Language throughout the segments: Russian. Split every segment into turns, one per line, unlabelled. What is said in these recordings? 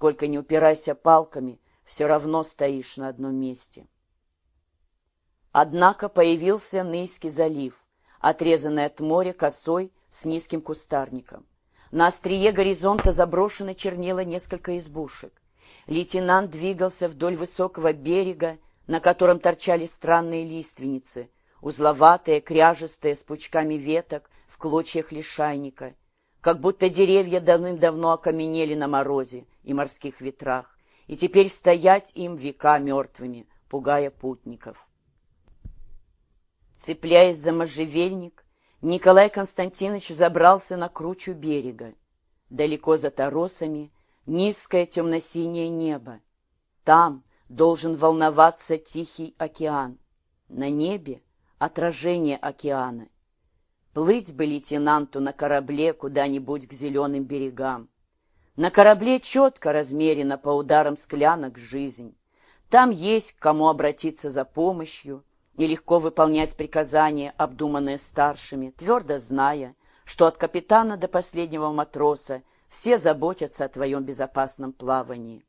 Сколько не упирайся палками, все равно стоишь на одном месте. Однако появился Нейский залив, отрезанный от моря косой с низким кустарником. На острие горизонта заброшено чернело несколько избушек. Лейтенант двигался вдоль высокого берега, на котором торчали странные лиственницы, узловатые, кряжестые, с пучками веток, в клочьях лишайника, как будто деревья давным-давно окаменели на морозе и морских ветрах, и теперь стоять им века мертвыми, пугая путников. Цепляясь за можжевельник, Николай Константинович забрался на кручу берега. Далеко за торосами низкое темно-синее небо. Там должен волноваться Тихий океан. На небе отражение океана. Плыть бы лейтенанту на корабле куда-нибудь к зеленым берегам. На корабле четко размерена по ударам склянок жизнь. Там есть к кому обратиться за помощью, Нелегко выполнять приказания, обдуманные старшими, твердо зная, что от капитана до последнего матроса все заботятся о твоем безопасном плавании.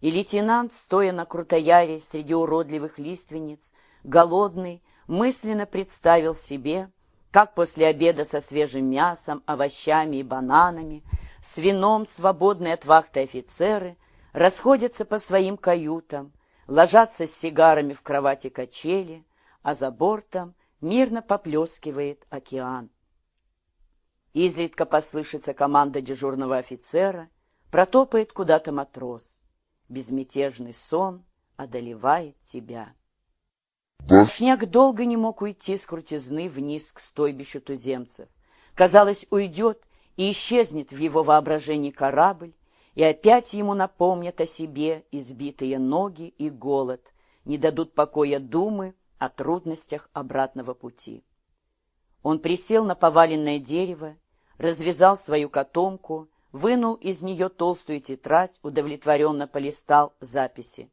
И лейтенант, стоя на крутояре среди уродливых лиственниц, голодный, мысленно представил себе, как после обеда со свежим мясом, овощами и бананами, с вином свободные от вахты офицеры расходятся по своим каютам, ложатся с сигарами в кровати качели, а за бортом мирно поплескивает океан. Изредка послышится команда дежурного офицера, протопает куда-то матрос. Безмятежный сон одолевает тебя. Башняк долго не мог уйти с крутизны вниз к стойбищу туземцев. Казалось, уйдет и исчезнет в его воображении корабль, и опять ему напомнят о себе избитые ноги и голод, не дадут покоя думы о трудностях обратного пути. Он присел на поваленное дерево, развязал свою котомку, вынул из нее толстую тетрадь, удовлетворенно полистал записи.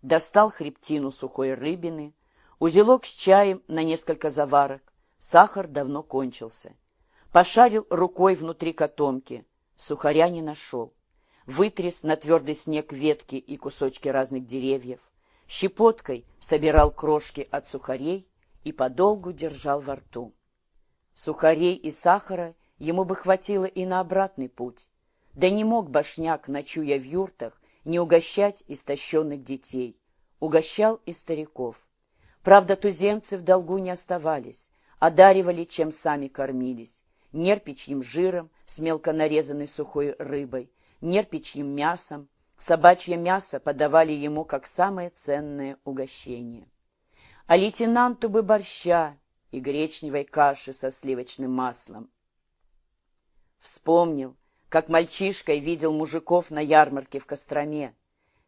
Достал хребтину сухой рыбины, узелок с чаем на несколько заварок. Сахар давно кончился. Пошарил рукой внутри котомки. Сухаря не нашел вытряс на твердый снег ветки и кусочки разных деревьев, щепоткой собирал крошки от сухарей и подолгу держал во рту. Сухарей и сахара ему бы хватило и на обратный путь, да не мог башняк, ночуя в юртах, не угощать истощенных детей, угощал и стариков. Правда, туземцы в долгу не оставались, одаривали, чем сами кормились, нерпичьим жиром с мелко нарезанной сухой рыбой, нерпичьим мясом, собачье мясо подавали ему как самое ценное угощение. А лейтенанту бы борща и гречневой каши со сливочным маслом. Вспомнил, как мальчишкой видел мужиков на ярмарке в Костроме.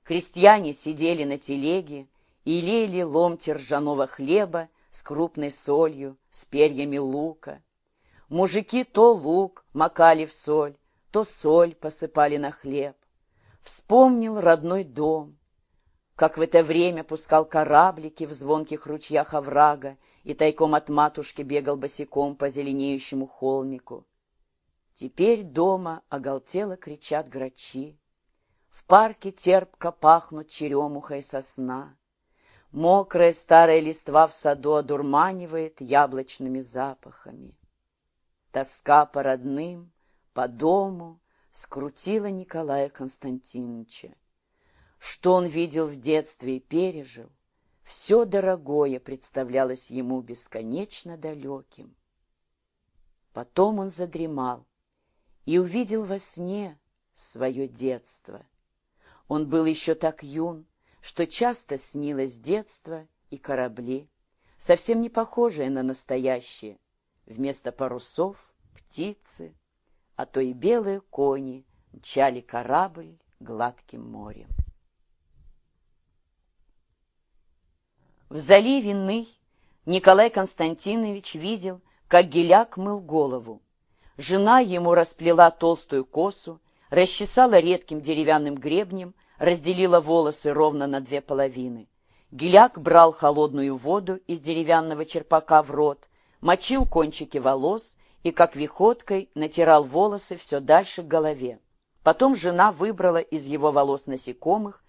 Крестьяне сидели на телеге и лели ломти ржаного хлеба с крупной солью, с перьями лука. Мужики то лук макали в соль, то соль посыпали на хлеб. Вспомнил родной дом, как в это время пускал кораблики в звонких ручьях оврага и тайком от матушки бегал босиком по зеленеющему холмику. Теперь дома оголтело кричат грачи. В парке терпко пахнут черемуха и сосна. Мокрая старая листва в саду одурманивает яблочными запахами. Тоска по родным, по дому скрутила Николая Константиновича. Что он видел в детстве и пережил, все дорогое представлялось ему бесконечно далеким. Потом он задремал и увидел во сне свое детство. Он был еще так юн, что часто снилось детство и корабли, совсем не похожие на настоящие. Вместо парусов — птицы, а то и белые кони мчали корабль гладким морем. В заливе Ный Николай Константинович видел, как геляк мыл голову. Жена ему расплела толстую косу, расчесала редким деревянным гребнем, разделила волосы ровно на две половины. Геляк брал холодную воду из деревянного черпака в рот, мочил кончики волос и как виходкой натирал волосы все дальше к голове. Потом жена выбрала из его волос насекомых